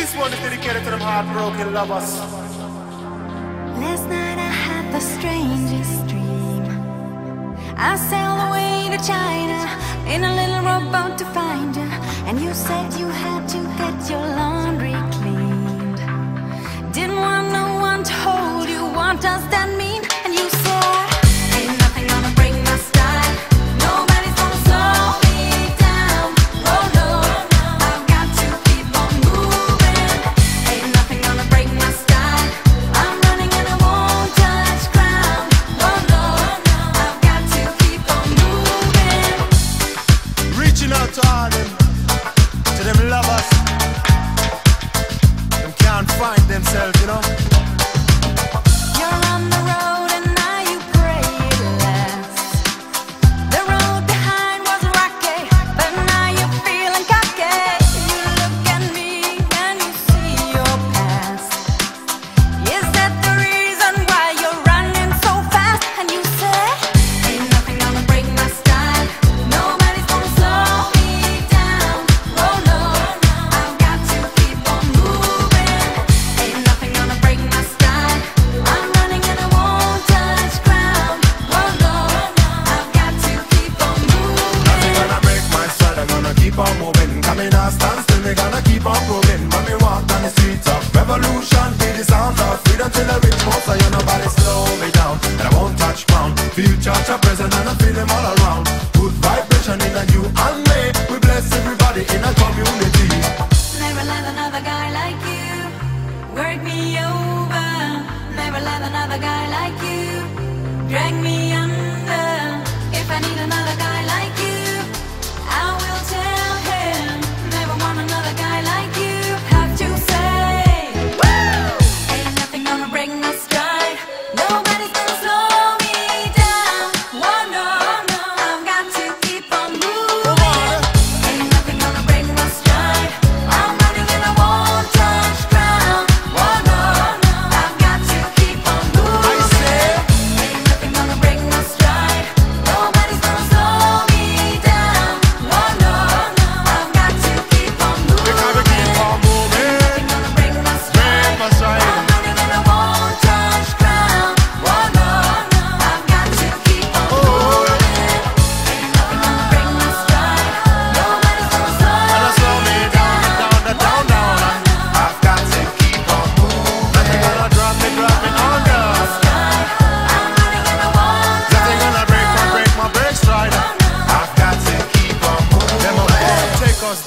This one is dedicated to them heartbroken lovers. Last night I had the strangest dream. I sailed away to China. streets of revolution. Be the sound of freedom till I reach more So you. Nobody slow me down And I won't touch ground. Future to present and I feel them all around. Good vibration in a new and me. We bless everybody in a community. Never let another guy like you Work me over. Never let another guy like you Drag me under.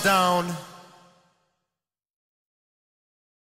down.